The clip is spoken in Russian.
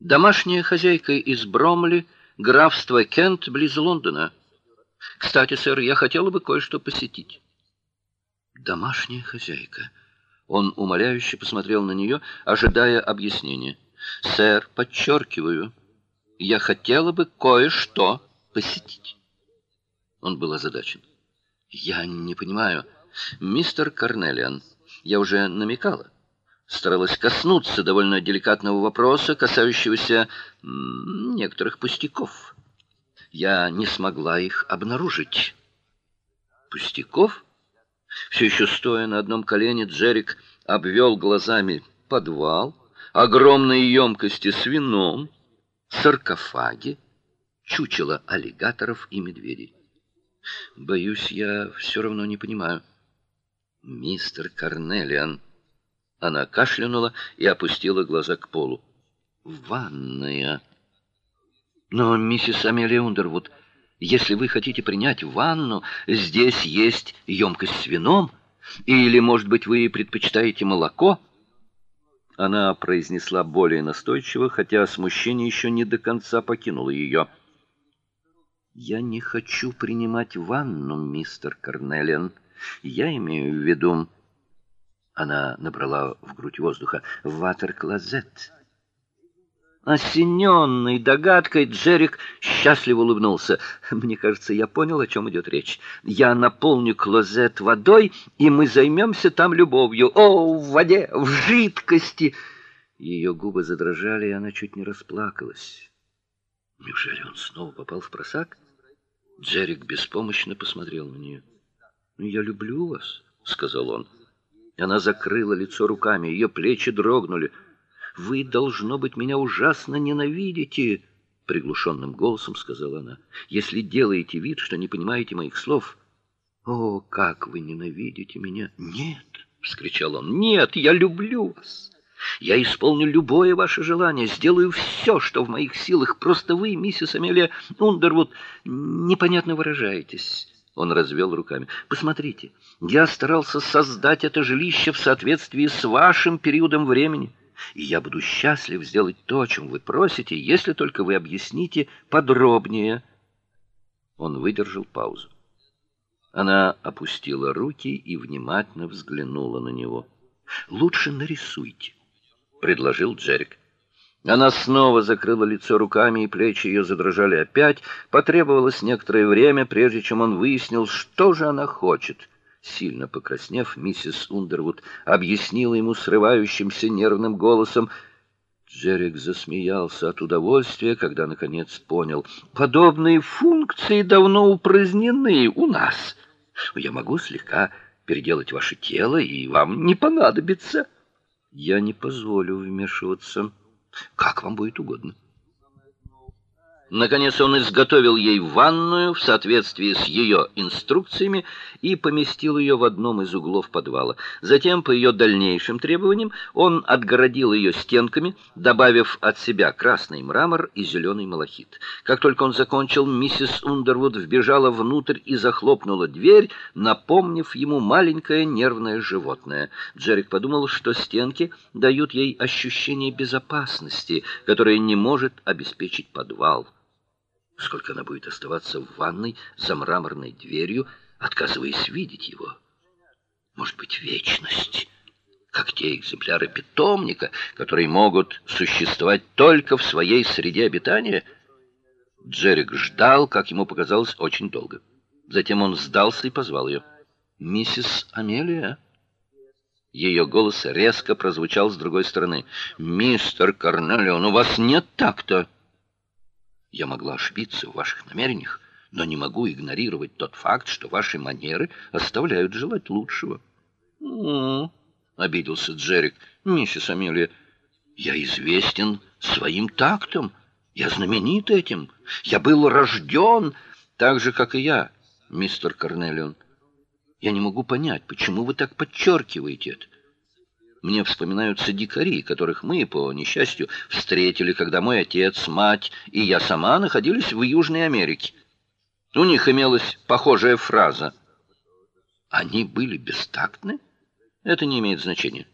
Домашняя хозяйка из Бромли, графство Кент, близ Лондона. Кстати, сэр, я хотела бы кое-что посетить. Домашняя хозяйка. Он умоляюще посмотрел на нее, ожидая объяснения. Сэр, подчеркиваю, я хотела бы кое-что посетить. Он был озадачен. Я не понимаю, мистер Карнелиан. Я уже намекала старалась коснуться довольно деликатного вопроса, касающегося некоторых пустяков. Я не смогла их обнаружить. Пустяков? Все еще стоя на одном колене, Джерик обвел глазами подвал, огромные емкости с вином, саркофаги, чучело аллигаторов и медведей. Боюсь, я все равно не понимаю. Мистер Карнелиан она кашлянула и опустила глаза к полу. Ванная. Но миссис Амелия Ундервуд, если вы хотите принять ванну, здесь есть емкость с вином, или, может быть, вы предпочитаете молоко? Она произнесла более настойчиво, хотя смущение еще не до конца покинуло ее. Я не хочу принимать ванну, мистер Карнелиан. Я имею в виду она набрала в грудь воздуха. Ватер-клозет. Осененный догадкой, Джерик счастливо улыбнулся. Мне кажется, я понял, о чем идет речь. Я наполню клозет водой, и мы займемся там любовью. О, в воде, в жидкости. Ее губы задрожали, и она чуть не расплакалась. Неужели он снова попал в просак? Джерик беспомощно посмотрел на нее. "Ну я люблю вас", сказал он. Она закрыла лицо руками, ее плечи дрогнули. Вы должно быть меня ужасно ненавидите, приглушенным голосом сказала она. Если делаете вид, что не понимаете моих слов. О, как вы ненавидите меня. Нет, вскричал он. Нет, я люблю вас. Я исполню любое ваше желание, сделаю все, что в моих силах. Просто вы, миссис Амелия Ундервуд, непонятно выражаетесь. Он развел руками. Посмотрите, я старался создать это жилище в соответствии с вашим периодом времени, и я буду счастлив сделать то, о чем вы просите, если только вы объясните подробнее. Он выдержал паузу. Она опустила руки и внимательно взглянула на него. Лучше нарисуйте, предложил Джерик. Она снова закрыла лицо руками, и плечи ее задрожали опять. Потребовалось некоторое время, прежде чем он выяснил, что же она хочет. Сильно покраснев, миссис Ундервуд объяснила ему срывающимся нервным голосом. Джерик засмеялся от удовольствия, когда наконец понял: подобные функции давно упразднены у нас. Я могу слегка переделать ваше тело, и вам не понадобится. Я не позволю вмешиваться как вам будет угодно. Наконец он изготовил ей ванную в соответствии с ее инструкциями и поместил ее в одном из углов подвала. Затем, по ее дальнейшим требованиям, он отгородил ее стенками, добавив от себя красный мрамор и зеленый малахит. Как только он закончил, миссис Ундервуд вбежала внутрь и захлопнула дверь, напомнив ему маленькое нервное животное. Джерик подумал, что стенки дают ей ощущение безопасности, которое не может обеспечить подвал сколько она будет оставаться в ванной за мраморной дверью, отказываясь видеть его. Может быть, вечность, как те экземпляры питомника, которые могут существовать только в своей среде обитания. Джерик ждал, как ему показалось, очень долго. Затем он сдался и позвал ее. Миссис Амелия. Ее голос резко прозвучал с другой стороны. Мистер Карнелион, у вас нет такта. Я могла ошибиться в ваших намерениях, но не могу игнорировать тот факт, что ваши манеры оставляют желать лучшего. М-м, обиделся Джерик. Миссис Амелия, я известен своим тактом. Я знаменит этим. Я был рожден так же, как и я, мистер Карнелион. Я не могу понять, почему вы так подчеркиваете это. Мне вспоминаются дикари, которых мы по несчастью встретили, когда мой отец, мать и я сама находились в Южной Америке. У них имелась похожая фраза. Они были бестактны? Это не имеет значения.